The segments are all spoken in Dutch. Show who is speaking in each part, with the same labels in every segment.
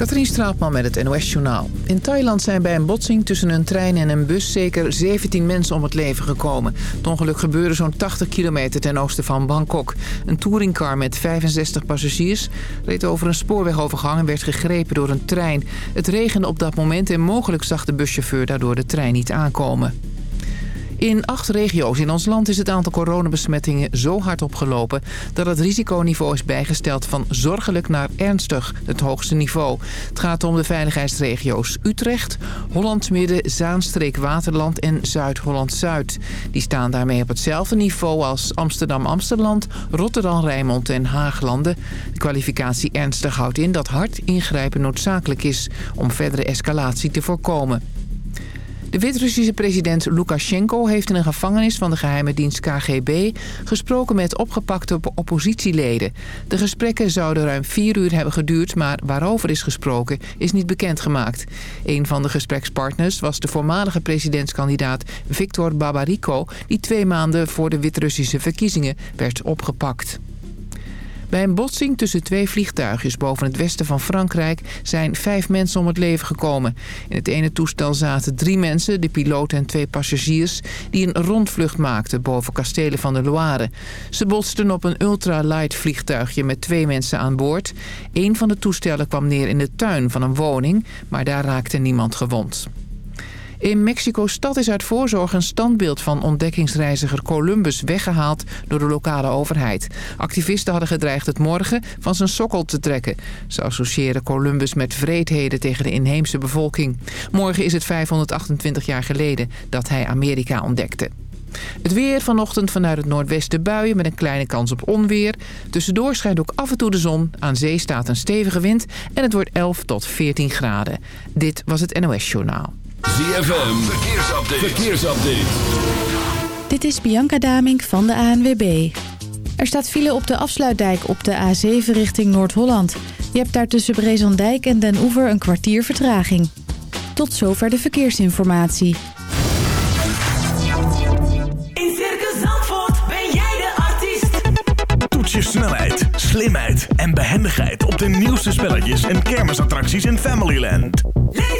Speaker 1: Katrien Straatman met het NOS-journaal. In Thailand zijn bij een botsing tussen een trein en een bus zeker 17 mensen om het leven gekomen. Het ongeluk gebeurde zo'n 80 kilometer ten oosten van Bangkok. Een touringcar met 65 passagiers reed over een spoorwegovergang en werd gegrepen door een trein. Het regende op dat moment en mogelijk zag de buschauffeur daardoor de trein niet aankomen. In acht regio's in ons land is het aantal coronabesmettingen zo hard opgelopen... dat het risiconiveau is bijgesteld van zorgelijk naar ernstig, het hoogste niveau. Het gaat om de veiligheidsregio's Utrecht, Holland-Midden, Zaanstreek, Waterland en Zuid-Holland-Zuid. Die staan daarmee op hetzelfde niveau als Amsterdam-Amsterland, Rotterdam-Rijnmond en Haaglanden. De kwalificatie ernstig houdt in dat hard ingrijpen noodzakelijk is... om verdere escalatie te voorkomen. De Wit-Russische president Lukashenko heeft in een gevangenis van de geheime dienst KGB gesproken met opgepakte oppositieleden. De gesprekken zouden ruim vier uur hebben geduurd, maar waarover is gesproken is niet bekendgemaakt. Een van de gesprekspartners was de voormalige presidentskandidaat Viktor Babariko, die twee maanden voor de Wit-Russische verkiezingen werd opgepakt. Bij een botsing tussen twee vliegtuigjes boven het westen van Frankrijk zijn vijf mensen om het leven gekomen. In het ene toestel zaten drie mensen, de piloot en twee passagiers, die een rondvlucht maakten boven kastelen van de Loire. Ze botsten op een ultralight vliegtuigje met twee mensen aan boord. Eén van de toestellen kwam neer in de tuin van een woning, maar daar raakte niemand gewond. In Mexico-stad is uit voorzorg een standbeeld van ontdekkingsreiziger Columbus weggehaald door de lokale overheid. Activisten hadden gedreigd het morgen van zijn sokkel te trekken. Ze associëren Columbus met vreedheden tegen de inheemse bevolking. Morgen is het 528 jaar geleden dat hij Amerika ontdekte. Het weer vanochtend vanuit het noordwesten buien met een kleine kans op onweer. Tussendoor schijnt ook af en toe de zon. Aan zee staat een stevige wind en het wordt 11 tot 14 graden. Dit was het NOS Journaal.
Speaker 2: ZFM, verkeersupdate. verkeersupdate.
Speaker 3: Dit is Bianca Damink van de ANWB. Er staat file op de afsluitdijk op de A7 richting Noord-Holland. Je hebt daar tussen Brezandijk en Den Oever een kwartier vertraging. Tot zover de verkeersinformatie.
Speaker 4: In Circus Zandvoort ben jij de artiest.
Speaker 5: Toets je snelheid, slimheid en behendigheid op de nieuwste spelletjes en kermisattracties in Familyland.
Speaker 4: Leef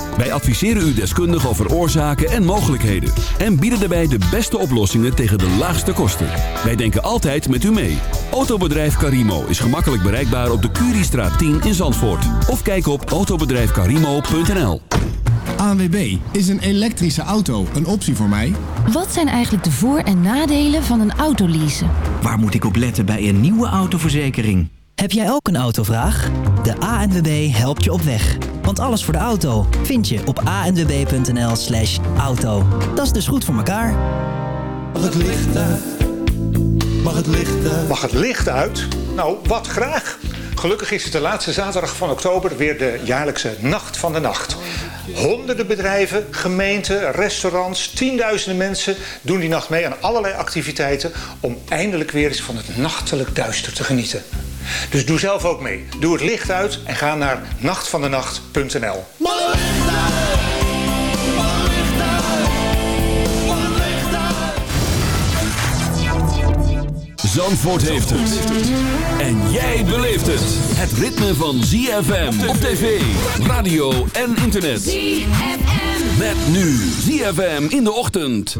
Speaker 2: Wij adviseren u deskundig over oorzaken en mogelijkheden. En bieden daarbij de beste oplossingen tegen de laagste kosten. Wij denken altijd met u mee. Autobedrijf Carimo is gemakkelijk bereikbaar op de Curiestraat 10 in Zandvoort. Of kijk op autobedrijfcarimo.nl
Speaker 6: ANWB, is een elektrische auto een optie voor mij?
Speaker 7: Wat zijn eigenlijk de voor- en nadelen van een autoleasen?
Speaker 8: Waar moet ik op letten bij een nieuwe autoverzekering?
Speaker 9: Heb jij ook een autovraag? De ANWB helpt je op weg. Want alles voor de auto vind je op anwb.nl slash auto. Dat is dus goed voor elkaar.
Speaker 10: Mag het licht uit? Mag het licht uit?
Speaker 11: Mag het licht uit? Nou, wat graag. Gelukkig is het de laatste zaterdag van oktober weer de jaarlijkse Nacht van de Nacht. Honderden bedrijven, gemeenten, restaurants, tienduizenden mensen doen die nacht mee aan allerlei activiteiten om eindelijk weer eens van het nachtelijk duister te genieten. Dus doe zelf ook mee. Doe het licht uit en ga naar nachtvandenacht.nl.
Speaker 2: Zandvoort heeft het. En jij beleeft het. Het ritme van ZFM op tv, radio en internet.
Speaker 4: ZFM.
Speaker 2: Met nu ZFM in de ochtend.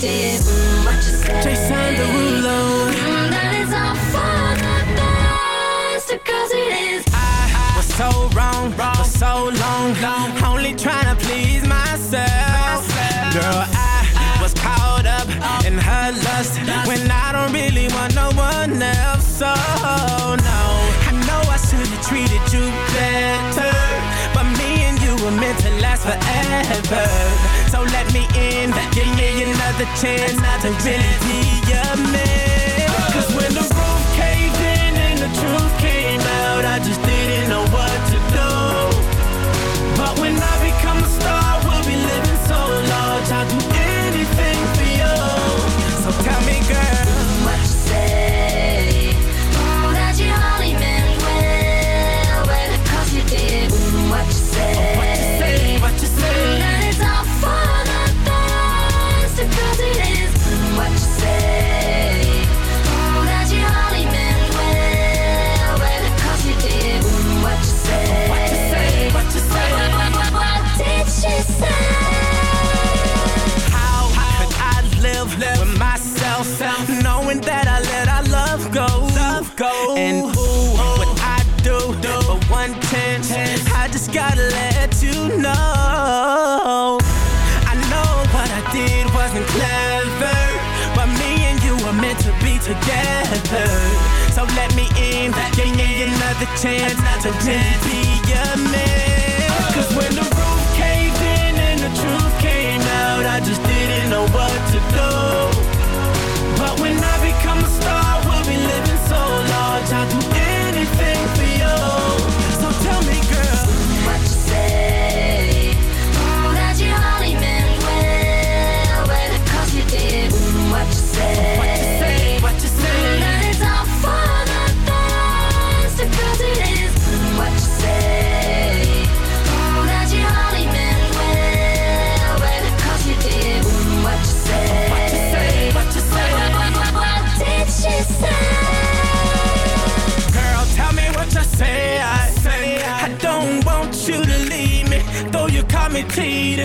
Speaker 12: did. Mm, what you said. All for the best because it is.
Speaker 13: I was so wrong, wrong. for so long, long. Only trying to please myself. Girl, I, was caught up, in her lust when I don't really want no one else. So no, I know I should have treated you better, but me and you were meant to last forever let me in. Give me another chance. I really be your man. another chance another to chance. be a man. Cause when the roof caved in and the truth came out, I just didn't know what to do. But when I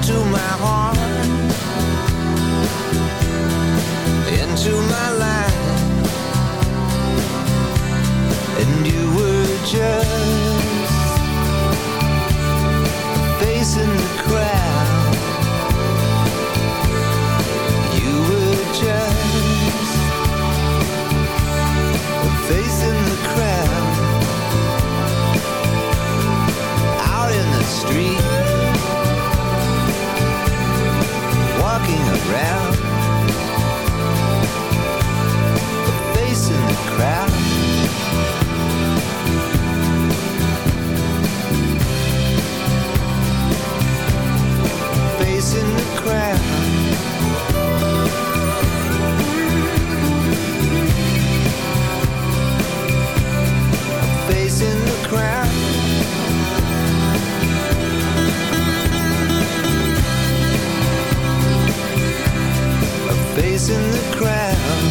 Speaker 14: into my heart, into my life, in the crowd.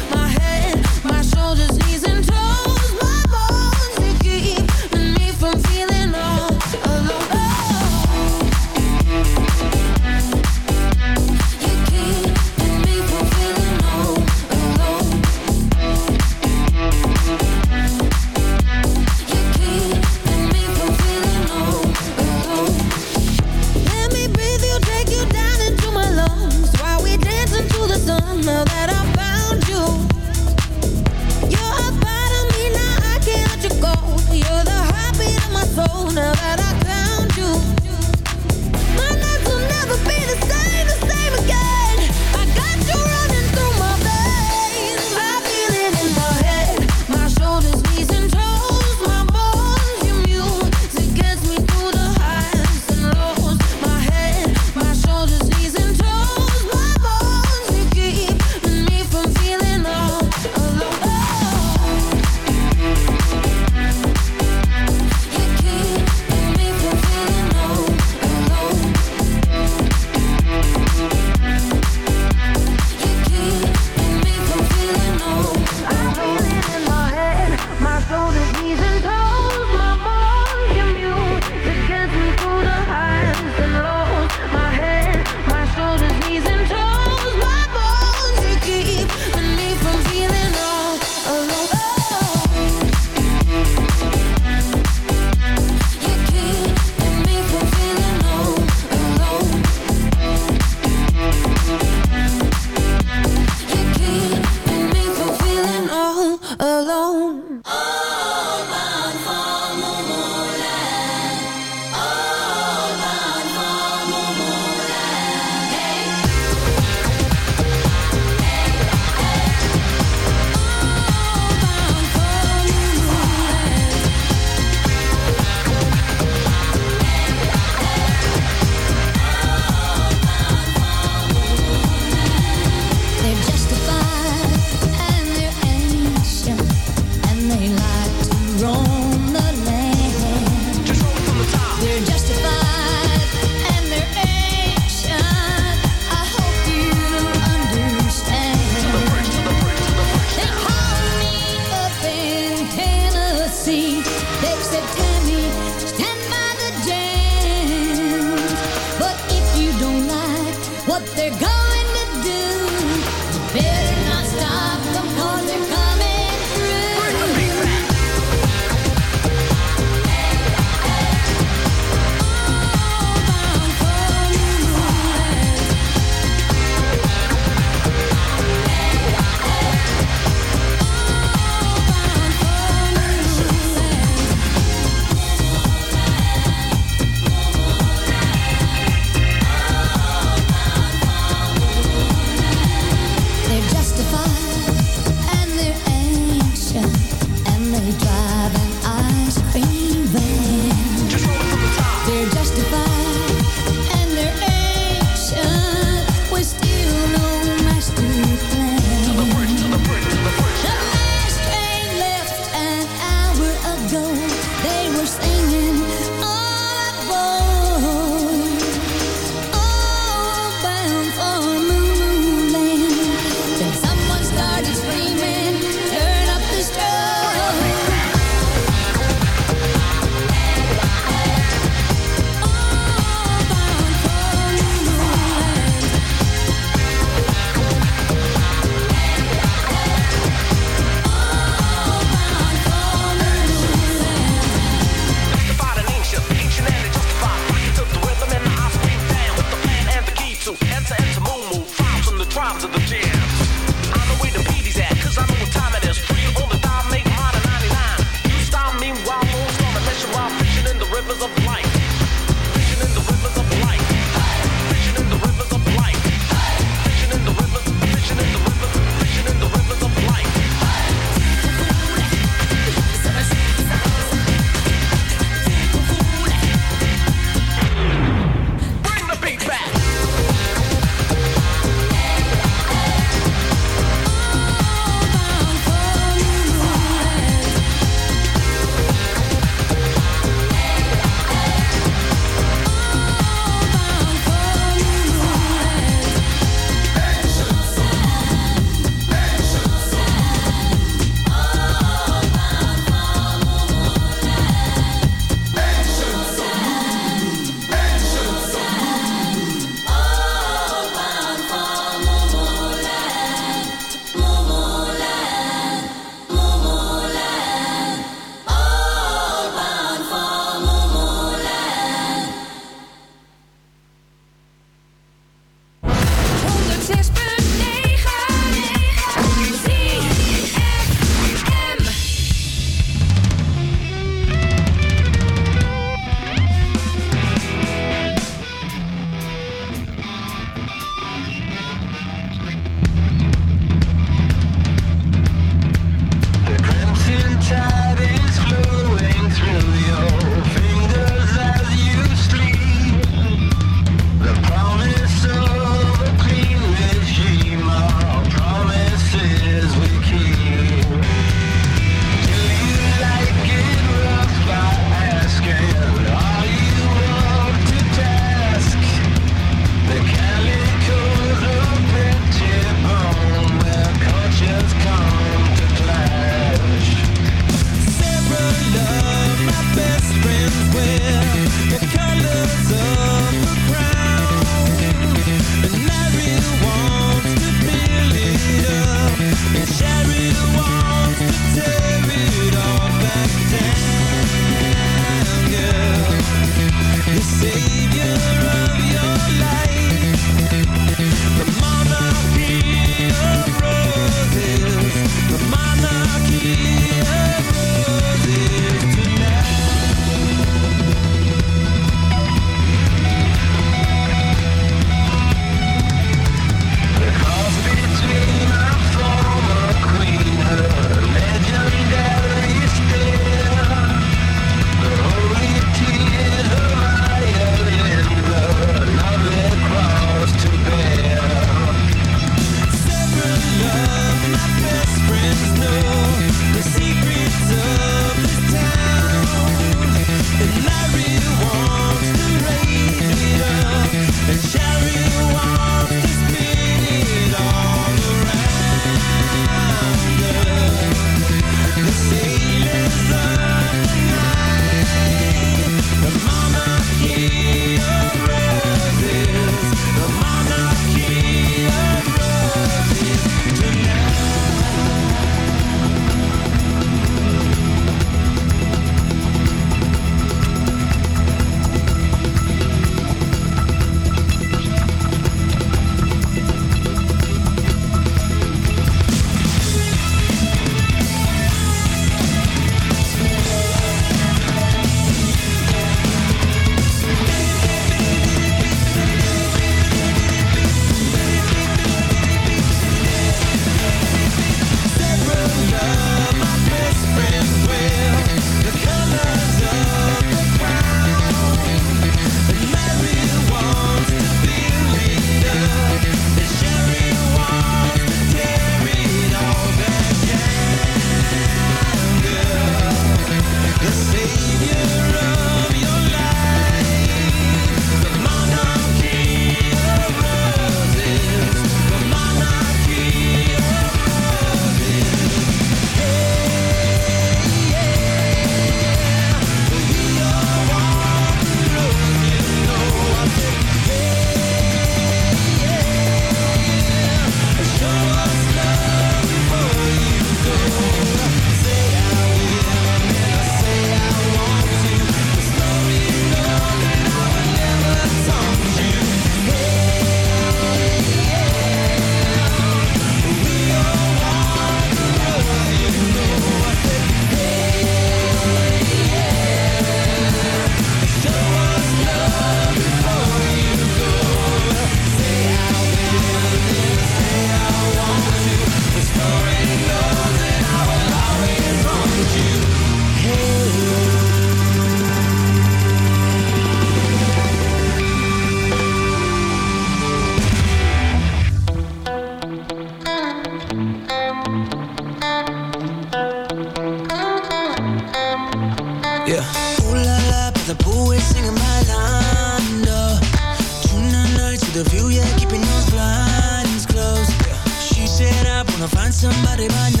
Speaker 13: Somebody by